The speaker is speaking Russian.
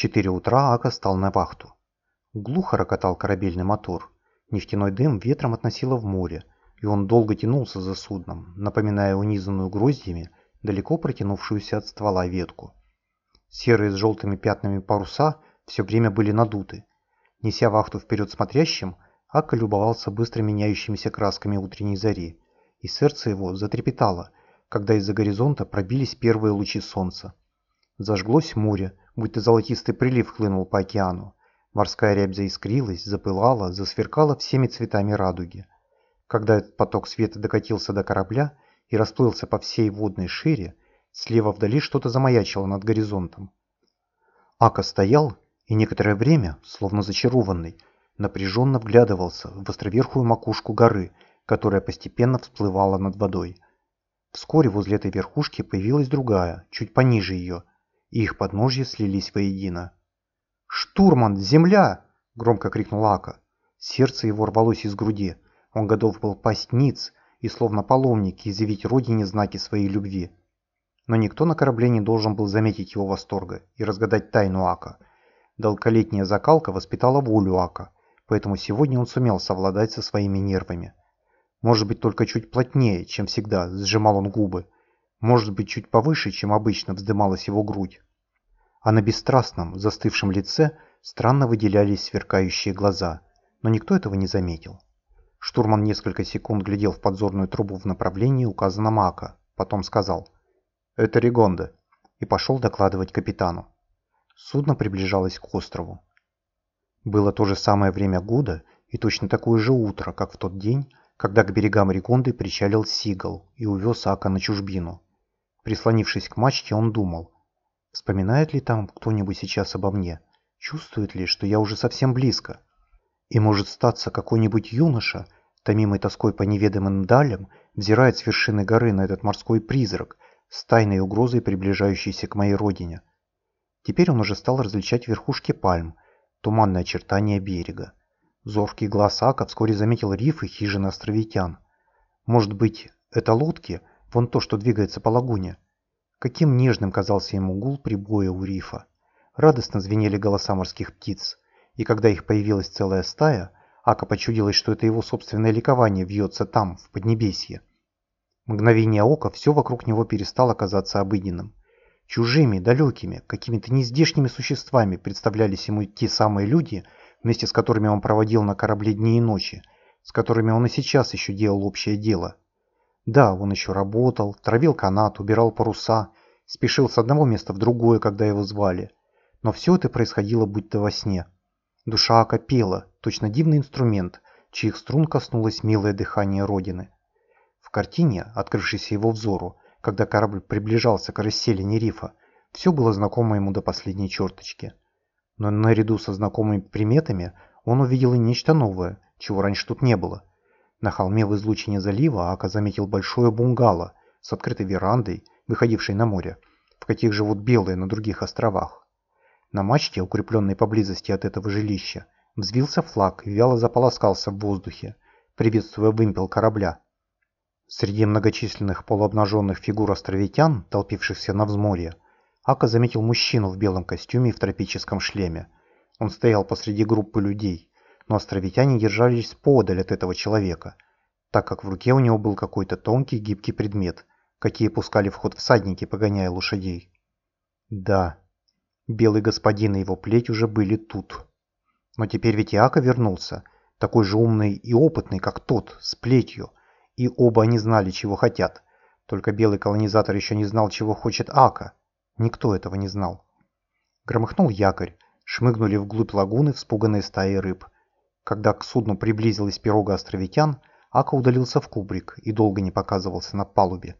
четыре утра Ака стал на вахту. Глухо рокотал корабельный мотор. Нефтяной дым ветром относило в море, и он долго тянулся за судном, напоминая унизанную гроздьями далеко протянувшуюся от ствола ветку. Серые с желтыми пятнами паруса все время были надуты. Неся вахту вперед смотрящим, Ака любовался быстро меняющимися красками утренней зари, и сердце его затрепетало, когда из-за горизонта пробились первые лучи солнца. Зажглось море, будто золотистый прилив хлынул по океану. Морская рябь заискрилась, запылала, засверкала всеми цветами радуги. Когда этот поток света докатился до корабля и расплылся по всей водной шире, слева вдали что-то замаячило над горизонтом. Ака стоял и некоторое время, словно зачарованный, напряженно вглядывался в островерхую макушку горы, которая постепенно всплывала над водой. Вскоре возле этой верхушки появилась другая, чуть пониже ее, и их подножья слились воедино. «Штурман! Земля!» — громко крикнул Ака. Сердце его рвалось из груди. Он готов был пасть ниц и, словно паломник, изъявить родине знаки своей любви. Но никто на корабле не должен был заметить его восторга и разгадать тайну Ака. Долголетняя закалка воспитала волю Ака, поэтому сегодня он сумел совладать со своими нервами. Может быть, только чуть плотнее, чем всегда, сжимал он губы. Может быть, чуть повыше, чем обычно вздымалась его грудь. А на бесстрастном, застывшем лице странно выделялись сверкающие глаза, но никто этого не заметил. Штурман несколько секунд глядел в подзорную трубу в направлении, указанном Ака, потом сказал «Это Ригонда» и пошел докладывать капитану. Судно приближалось к острову. Было то же самое время года и точно такое же утро, как в тот день, когда к берегам Ригонды причалил Сигал и увез Ака на чужбину. Прислонившись к мачте, он думал, вспоминает ли там кто-нибудь сейчас обо мне, чувствует ли, что я уже совсем близко. И может статься какой-нибудь юноша, томимый тоской по неведомым далям, взирает с вершины горы на этот морской призрак, с тайной угрозой приближающейся к моей родине. Теперь он уже стал различать верхушки пальм, туманные очертания берега. Зоркий глаз Ака вскоре заметил рифы хижины островитян. Может быть, это лодки, вон то, что двигается по лагуне. Каким нежным казался ему гул прибоя у рифа. Радостно звенели голоса морских птиц, и когда их появилась целая стая, Ака почудилось, что это его собственное ликование вьется там, в Поднебесье. Мгновение ока все вокруг него перестало казаться обыденным. Чужими, далекими, какими-то нездешними существами представлялись ему те самые люди, вместе с которыми он проводил на корабле дни и ночи, с которыми он и сейчас еще делал общее дело. Да, он еще работал, травил канат, убирал паруса, спешил с одного места в другое, когда его звали. Но все это происходило будто во сне. Душа окопела, точно дивный инструмент, чьих струн коснулось милое дыхание Родины. В картине, открывшейся его взору, когда корабль приближался к расселине рифа, все было знакомо ему до последней черточки но наряду со знакомыми приметами он увидел и нечто новое, чего раньше тут не было. На холме в излучине залива Ака заметил большое бунгало с открытой верандой, выходившей на море, в каких живут белые на других островах. На мачте, укрепленной поблизости от этого жилища, взвился флаг и вяло заполоскался в воздухе, приветствуя вымпел корабля. Среди многочисленных полуобнаженных фигур островитян, толпившихся на взморье, Ака заметил мужчину в белом костюме и в тропическом шлеме. Он стоял посреди группы людей, но островитяне держались подаль от этого человека, так как в руке у него был какой-то тонкий гибкий предмет, какие пускали в ход всадники, погоняя лошадей. Да, белый господин и его плеть уже были тут. Но теперь ведь Иака вернулся, такой же умный и опытный, как тот, с плетью, и оба они знали, чего хотят. Только белый колонизатор еще не знал, чего хочет Ака. Никто этого не знал. Громыхнул якорь, шмыгнули вглубь лагуны вспуганные стаи рыб. Когда к судну приблизилась пирога островитян, Ака удалился в кубрик и долго не показывался на палубе.